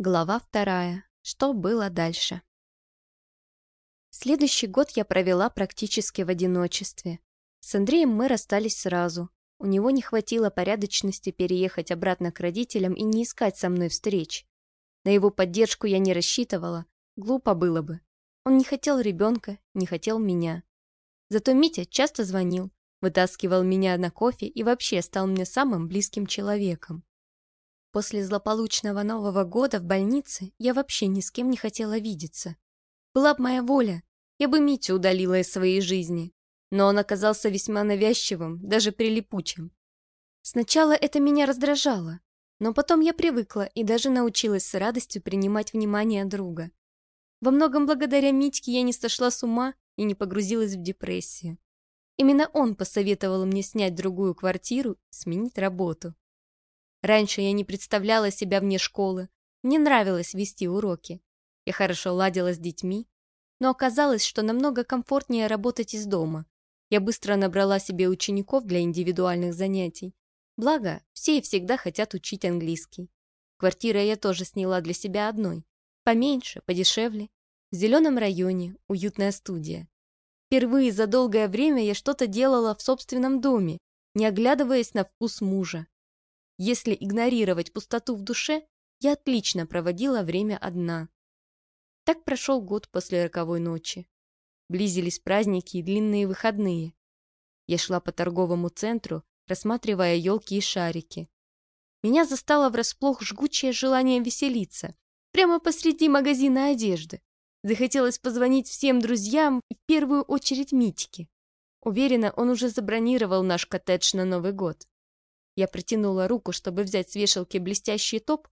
Глава вторая. Что было дальше? Следующий год я провела практически в одиночестве. С Андреем мы расстались сразу. У него не хватило порядочности переехать обратно к родителям и не искать со мной встреч. На его поддержку я не рассчитывала, глупо было бы. Он не хотел ребенка, не хотел меня. Зато Митя часто звонил, вытаскивал меня на кофе и вообще стал мне самым близким человеком. После злополучного Нового года в больнице я вообще ни с кем не хотела видеться. Была б моя воля, я бы Митю удалила из своей жизни. Но он оказался весьма навязчивым, даже прилипучим. Сначала это меня раздражало, но потом я привыкла и даже научилась с радостью принимать внимание друга. Во многом благодаря Митьке я не сошла с ума и не погрузилась в депрессию. Именно он посоветовал мне снять другую квартиру сменить работу. Раньше я не представляла себя вне школы. Мне нравилось вести уроки. Я хорошо ладила с детьми. Но оказалось, что намного комфортнее работать из дома. Я быстро набрала себе учеников для индивидуальных занятий. Благо, все и всегда хотят учить английский. Квартиру я тоже сняла для себя одной. Поменьше, подешевле. В зеленом районе, уютная студия. Впервые за долгое время я что-то делала в собственном доме, не оглядываясь на вкус мужа. Если игнорировать пустоту в душе, я отлично проводила время одна. Так прошел год после роковой ночи. Близились праздники и длинные выходные. Я шла по торговому центру, рассматривая елки и шарики. Меня застало врасплох жгучее желание веселиться, прямо посреди магазина одежды. Захотелось позвонить всем друзьям и в первую очередь Митьке. Уверена, он уже забронировал наш коттедж на Новый год. Я протянула руку, чтобы взять с вешалки блестящий топ,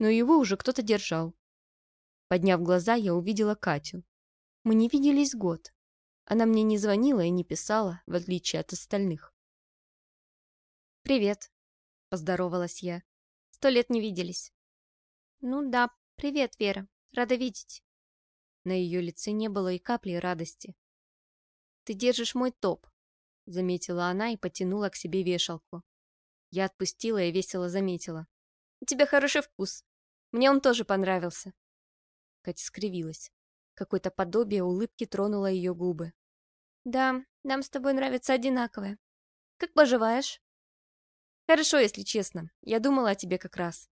но его уже кто-то держал. Подняв глаза, я увидела Катю. Мы не виделись год. Она мне не звонила и не писала, в отличие от остальных. «Привет», — поздоровалась я. «Сто лет не виделись». «Ну да, привет, Вера. Рада видеть». На ее лице не было и капли радости. «Ты держишь мой топ», — заметила она и потянула к себе вешалку. Я отпустила и весело заметила. «У тебя хороший вкус. Мне он тоже понравился». Катя скривилась. Какое-то подобие улыбки тронуло ее губы. «Да, нам с тобой нравится одинаковое. Как поживаешь?» «Хорошо, если честно. Я думала о тебе как раз».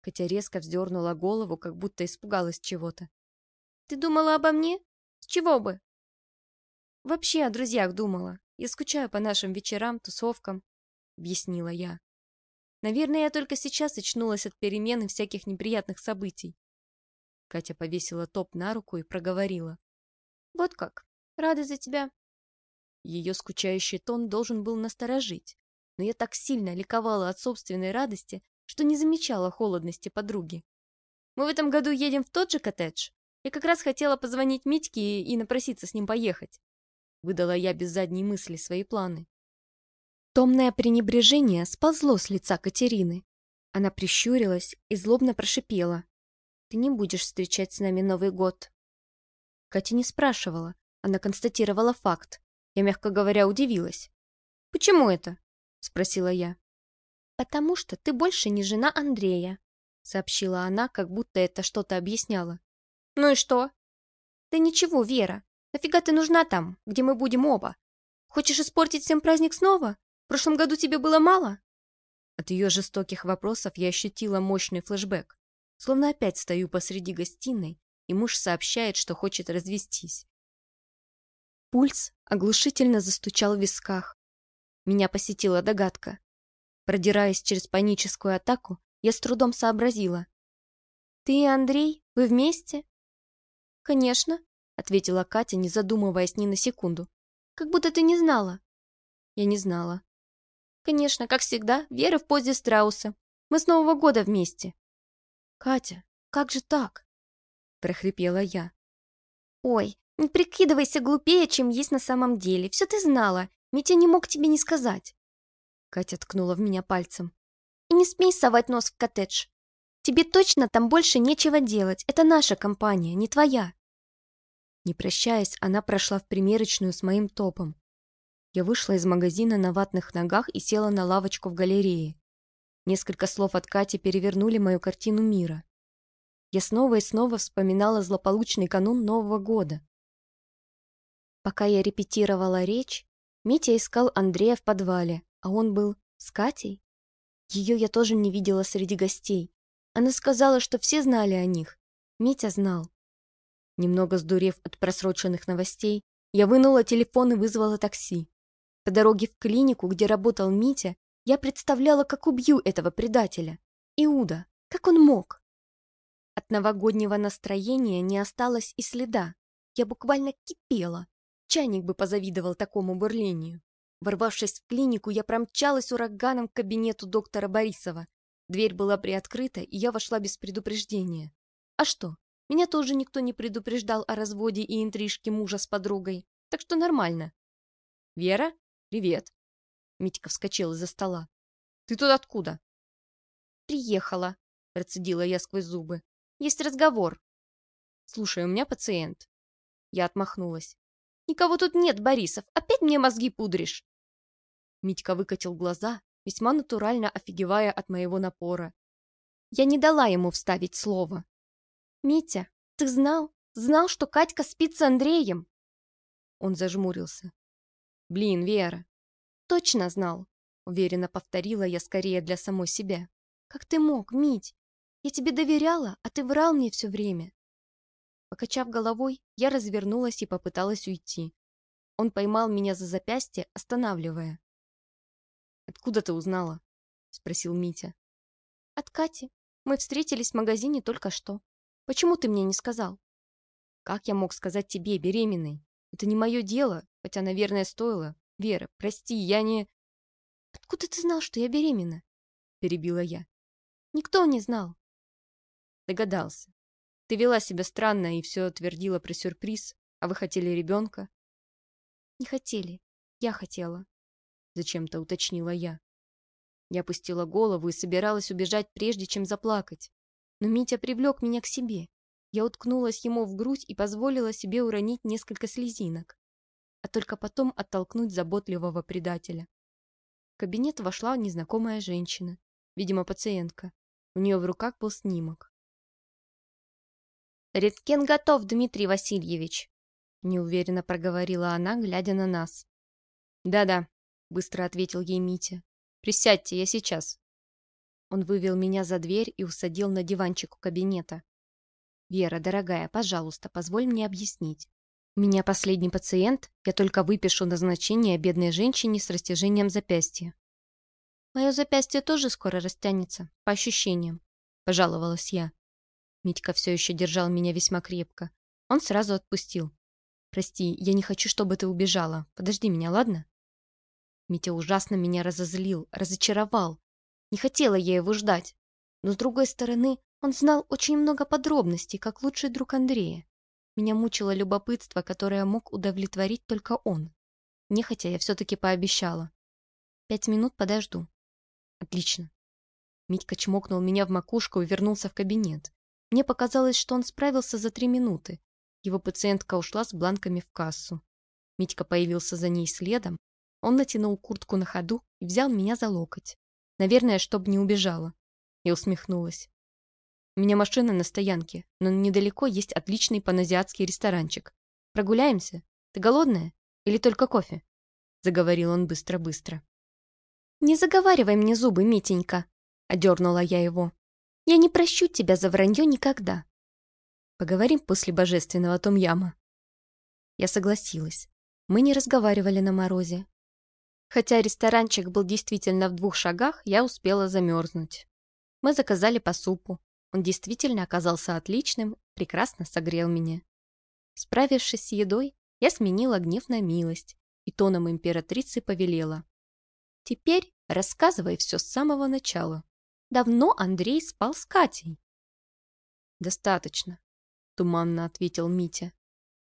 Катя резко вздернула голову, как будто испугалась чего-то. «Ты думала обо мне? С чего бы?» «Вообще о друзьях думала. Я скучаю по нашим вечерам, тусовкам. — объяснила я. «Наверное, я только сейчас очнулась от перемены всяких неприятных событий». Катя повесила топ на руку и проговорила. «Вот как. Рада за тебя». Ее скучающий тон должен был насторожить, но я так сильно ликовала от собственной радости, что не замечала холодности подруги. «Мы в этом году едем в тот же коттедж. Я как раз хотела позвонить Митьке и напроситься с ним поехать». Выдала я без задней мысли свои планы. Томное пренебрежение сползло с лица Катерины. Она прищурилась и злобно прошипела. «Ты не будешь встречать с нами Новый год». Катя не спрашивала, она констатировала факт. Я, мягко говоря, удивилась. «Почему это?» — спросила я. «Потому что ты больше не жена Андрея», — сообщила она, как будто это что-то объясняло. «Ну и что?» «Да ничего, Вера. Нафига ты нужна там, где мы будем оба? Хочешь испортить всем праздник снова? В прошлом году тебе было мало?» От ее жестоких вопросов я ощутила мощный флешбэк. Словно опять стою посреди гостиной, и муж сообщает, что хочет развестись. Пульс оглушительно застучал в висках. Меня посетила догадка. Продираясь через паническую атаку, я с трудом сообразила. «Ты и Андрей? Вы вместе?» «Конечно», — ответила Катя, не задумываясь ни на секунду. «Как будто ты не знала». Я не знала. Конечно, как всегда, Вера в позе страуса. Мы с Нового года вместе. Катя, как же так? прохрипела я. Ой, не прикидывайся глупее, чем есть на самом деле. Все ты знала. Митя не мог тебе не сказать. Катя ткнула в меня пальцем. И не смей совать нос в коттедж. Тебе точно там больше нечего делать. Это наша компания, не твоя. Не прощаясь, она прошла в примерочную с моим топом. Я вышла из магазина на ватных ногах и села на лавочку в галерее. Несколько слов от Кати перевернули мою картину мира. Я снова и снова вспоминала злополучный канун Нового года. Пока я репетировала речь, Митя искал Андрея в подвале, а он был с Катей. Ее я тоже не видела среди гостей. Она сказала, что все знали о них. Митя знал. Немного сдурев от просроченных новостей, я вынула телефон и вызвала такси. По дороге в клинику, где работал Митя, я представляла, как убью этого предателя. Иуда, как он мог? От новогоднего настроения не осталось и следа. Я буквально кипела. Чайник бы позавидовал такому бурлению. Ворвавшись в клинику, я промчалась ураганом к кабинету доктора Борисова. Дверь была приоткрыта, и я вошла без предупреждения. А что? Меня тоже никто не предупреждал о разводе и интрижке мужа с подругой, так что нормально. «Вера, привет!» Митька вскочил из-за стола. «Ты тут откуда?» «Приехала», — процедила я сквозь зубы. «Есть разговор». «Слушай, у меня пациент». Я отмахнулась. «Никого тут нет, Борисов. Опять мне мозги пудришь?» Митька выкатил глаза, весьма натурально офигевая от моего напора. Я не дала ему вставить слово. «Митя, ты знал? Знал, что Катька спит с Андреем?» Он зажмурился. «Блин, Вера!» «Точно знал!» Уверенно повторила я скорее для самой себя. «Как ты мог, Мить? Я тебе доверяла, а ты врал мне все время!» Покачав головой, я развернулась и попыталась уйти. Он поймал меня за запястье, останавливая. «Откуда ты узнала?» — спросил Митя. «От Кати. Мы встретились в магазине только что. Почему ты мне не сказал?» «Как я мог сказать тебе, беременной? Это не мое дело, хотя, наверное, стоило. Вера, прости, я не...» «Откуда ты знал, что я беременна?» — перебила я. «Никто не знал». Догадался. Ты вела себя странно и все твердила про сюрприз, а вы хотели ребенка. «Не хотели. Я хотела», — зачем-то уточнила я. Я опустила голову и собиралась убежать, прежде чем заплакать. Но Митя привлек меня к себе. Я уткнулась ему в грудь и позволила себе уронить несколько слезинок, а только потом оттолкнуть заботливого предателя. В кабинет вошла незнакомая женщина, видимо, пациентка. У нее в руках был снимок. «Редкен готов, Дмитрий Васильевич», — неуверенно проговорила она, глядя на нас. «Да-да», — быстро ответил ей Митя. «Присядьте, я сейчас». Он вывел меня за дверь и усадил на диванчик у кабинета. «Вера, дорогая, пожалуйста, позволь мне объяснить. Меня последний пациент, я только выпишу назначение бедной женщине с растяжением запястья». «Мое запястье тоже скоро растянется, по ощущениям», — пожаловалась я. Митька все еще держал меня весьма крепко. Он сразу отпустил. «Прости, я не хочу, чтобы ты убежала. Подожди меня, ладно?» Митя ужасно меня разозлил, разочаровал. Не хотела я его ждать. Но, с другой стороны, он знал очень много подробностей, как лучший друг Андрея. Меня мучило любопытство, которое мог удовлетворить только он. Нехотя я все-таки пообещала. Пять минут подожду. Отлично. Митька чмокнул меня в макушку и вернулся в кабинет. Мне показалось, что он справился за три минуты. Его пациентка ушла с бланками в кассу. Митька появился за ней следом. Он натянул куртку на ходу и взял меня за локоть. Наверное, чтобы не убежала. Я усмехнулась. У меня машина на стоянке, но недалеко есть отличный паназиатский ресторанчик. Прогуляемся? Ты голодная? Или только кофе?» Заговорил он быстро-быстро. «Не заговаривай мне зубы, Митенька!» Одернула я его. «Я не прощу тебя за вранье никогда!» «Поговорим после божественного том-яма». Я согласилась. Мы не разговаривали на морозе, Хотя ресторанчик был действительно в двух шагах, я успела замерзнуть. Мы заказали по супу. Он действительно оказался отличным, прекрасно согрел меня. Справившись с едой, я сменила гнев на милость и тоном императрицы повелела. «Теперь рассказывай все с самого начала. Давно Андрей спал с Катей?» «Достаточно», — туманно ответил Митя.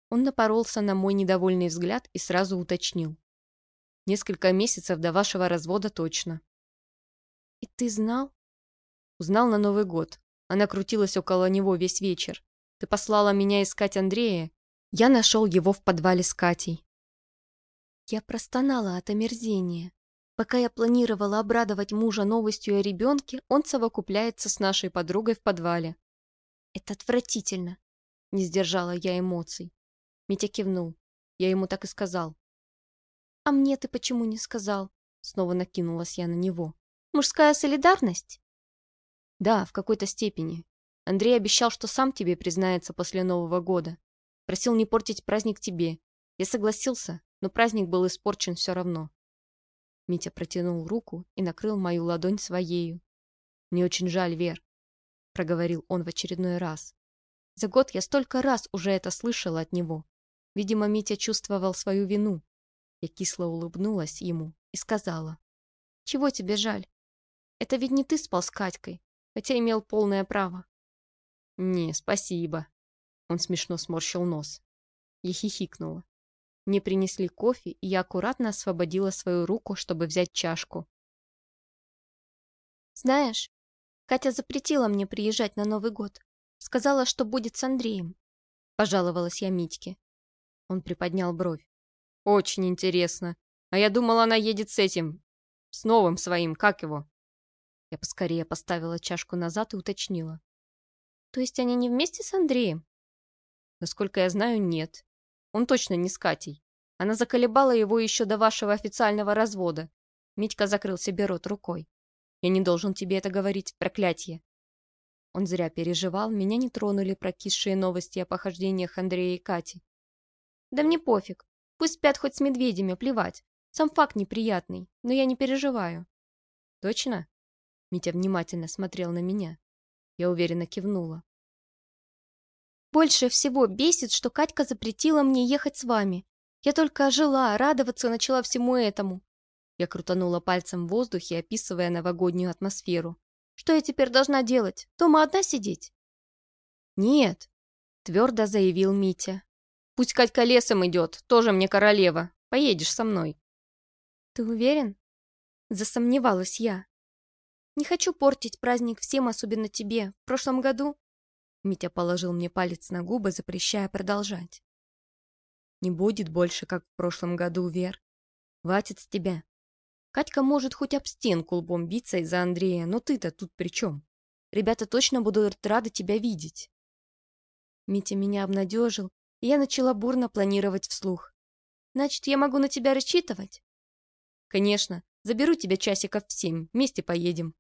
Он напоролся на мой недовольный взгляд и сразу уточнил. Несколько месяцев до вашего развода точно. И ты знал? Узнал на Новый год. Она крутилась около него весь вечер. Ты послала меня искать Андрея. Я нашел его в подвале с Катей. Я простонала от омерзения. Пока я планировала обрадовать мужа новостью о ребенке, он совокупляется с нашей подругой в подвале. Это отвратительно. Не сдержала я эмоций. Митя кивнул. Я ему так и сказал. «А мне ты почему не сказал?» Снова накинулась я на него. «Мужская солидарность?» «Да, в какой-то степени. Андрей обещал, что сам тебе признается после Нового года. Просил не портить праздник тебе. Я согласился, но праздник был испорчен все равно». Митя протянул руку и накрыл мою ладонь своею. «Мне очень жаль, Вер», — проговорил он в очередной раз. За год я столько раз уже это слышала от него. Видимо, Митя чувствовал свою вину. Я кисло улыбнулась ему и сказала. «Чего тебе жаль? Это ведь не ты спал с Катькой, хотя имел полное право». «Не, спасибо». Он смешно сморщил нос. Я хихикнула. Мне принесли кофе, и я аккуратно освободила свою руку, чтобы взять чашку. «Знаешь, Катя запретила мне приезжать на Новый год. Сказала, что будет с Андреем. Пожаловалась я Митьке. Он приподнял бровь. Очень интересно. А я думала, она едет с этим... С новым своим, как его? Я поскорее поставила чашку назад и уточнила. То есть они не вместе с Андреем? Насколько я знаю, нет. Он точно не с Катей. Она заколебала его еще до вашего официального развода. Митька закрыл себе рот рукой. Я не должен тебе это говорить, проклятие. Он зря переживал, меня не тронули прокисшие новости о похождениях Андрея и Кати. Да мне пофиг. Пусть спят хоть с медведями, плевать. Сам факт неприятный, но я не переживаю. Точно? Митя внимательно смотрел на меня. Я уверенно кивнула. Больше всего бесит, что Катька запретила мне ехать с вами. Я только ожила, радоваться начала всему этому. Я крутанула пальцем в воздухе, описывая новогоднюю атмосферу. Что я теперь должна делать? Дома одна сидеть? Нет, твердо заявил Митя. Пусть Катька лесом идет, тоже мне королева. Поедешь со мной. Ты уверен? Засомневалась я. Не хочу портить праздник всем, особенно тебе. В прошлом году... Митя положил мне палец на губы, запрещая продолжать. Не будет больше, как в прошлом году, Вер. Хватит с тебя. Катька может хоть об стенку лбом биться из-за Андрея, но ты-то тут при чем? Ребята точно будут рады тебя видеть. Митя меня обнадежил, и я начала бурно планировать вслух. Значит, я могу на тебя рассчитывать? Конечно. Заберу тебя часиков в семь. Вместе поедем.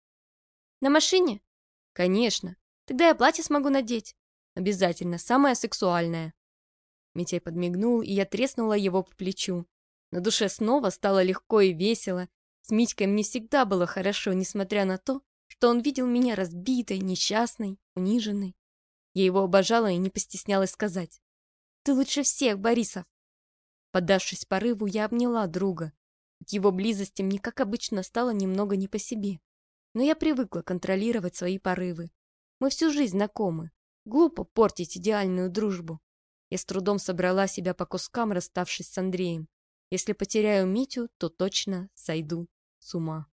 На машине? Конечно. Тогда я платье смогу надеть. Обязательно. Самое сексуальное. Митяй подмигнул, и я треснула его по плечу. На душе снова стало легко и весело, с Митькой мне всегда было хорошо, несмотря на то, что он видел меня разбитой, несчастной, униженной. Я его обожала и не постеснялась сказать. «Ты лучше всех, Борисов!» Поддавшись порыву, я обняла друга. От его близости мне, как обычно, стало немного не по себе. Но я привыкла контролировать свои порывы. Мы всю жизнь знакомы. Глупо портить идеальную дружбу. Я с трудом собрала себя по кускам, расставшись с Андреем. Если потеряю Митю, то точно сойду с ума.